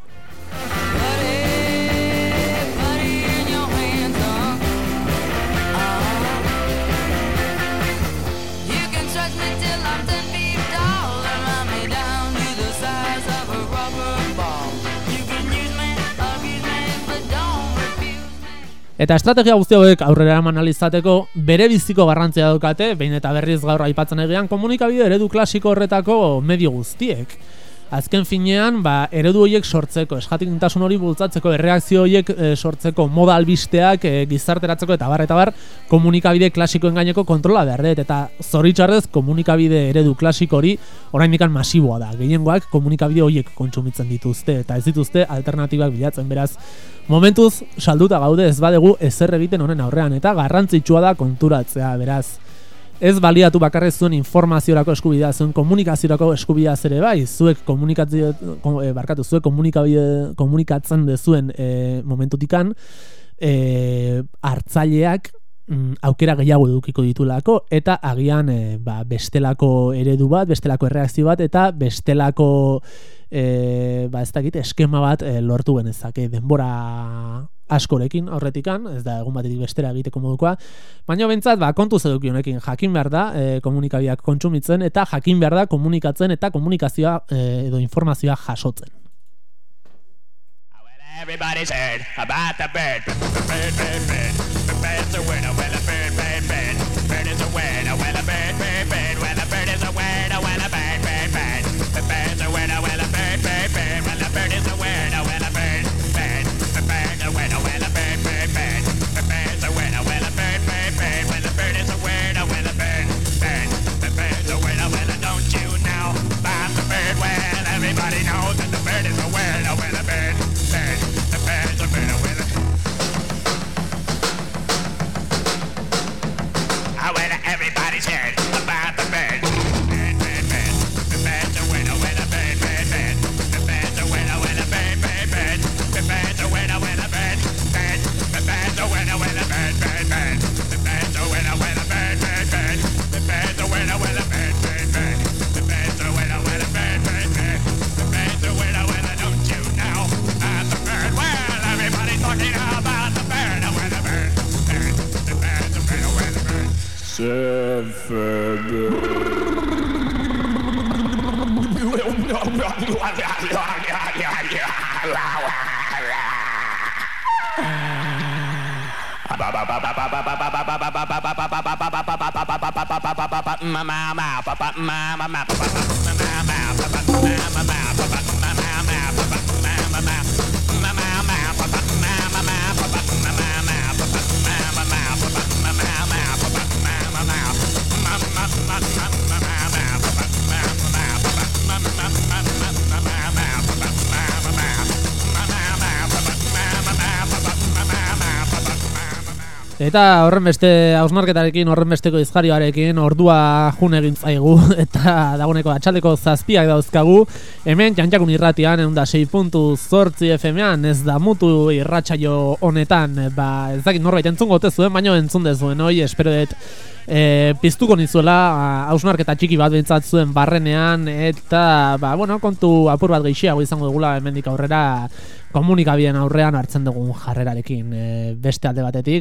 Eta estrategia guzti hauek aurrera eman ahal izateko bere biziko garrantzia daukate, behin eta berriz gaur aipatzen egean komunikabide eredu klasiko horretako medio guztiek. Azken finean, ba, eredu horiek sortzeko, eskatintasun hori bultzatzeko, erreakzio horiek e, sortzeko, moda albisteak e, gizarteratzeko eta bar eta bar komunikabide klasikoen gaineko kontrola behar dut, eta zoritxarrez komunikabide eredu klasiko hori oraindikan masiboa da. Gehiengoak komunikabide horiek kontsumitzen dituzte, eta ez dituzte alternatibak bilatzen, beraz, momentuz salduta gaude ez badegu ezer egiten honen aurrean, eta garrantzitsua da konturatzea, beraz, ez baliatu bakarrez zuen informaziorako eskubidea, zuen komunikaziorako eskubidea ere bai, zuek komunikazio, ko- eh, barkatu, zuek komunikabide, komunikatzen dezuen e, momentutikan, e, hartzaileak mm, aukera gehiago edukiko ditulako eta agian e, ba, bestelako eredu bat, bestelako erreakzio bat eta bestelako e, ba ez dakit eskema bat e, lortu genezake denbora askorekin aurretikan, ez da egun batetik bestera egiteko modukoa, baina bentsat ba, kontuz eduki honekin jakin behar da e, komunikabideak kontsumitzen eta jakin behar da komunikatzen eta komunikazioa e, edo informazioa jasotzen. Everybody's heard about the bird. Bird, bird, bird. The bird's a winner. Well, a bird, bird, bird. Bird is a winner. Well, a bird, bird, bird. Well, a bird is a winner. Well, a bird, bird, bird. The bird's a winner. Well, a bird, bird, bird. Well, a bird is a winner. Well, a bird, bird. The bird's a. Well, bird, bird, bird. The bird's a winner. Well, a bird, bird, bird. Well, the bird is a winner. Well, bird, bird. The bird's a. Well, don't you know about the bird? Well, everybody knows that the bird is a Mama, Eta horren beste hausnarketarekin, horren besteko izjarioarekin ordua jun egin zaigu. Eta dagoeneko atxaldeko zazpiak dauzkagu. Hemen jantxakun irratian egun da 6.zortzi FM-ean ez da mutu irratsaio honetan. Ba ez dakit norbait entzungo ote zuen baino entzun dezuen hoi espero dut e, piztuko nizuela hausnarketa txiki bat bintzat zuen barrenean. Eta ba, bueno, kontu apur bat gehiago izango dugula hemendik aurrera komunikabien aurrean hartzen dugun jarrerarekin e, beste alde batetik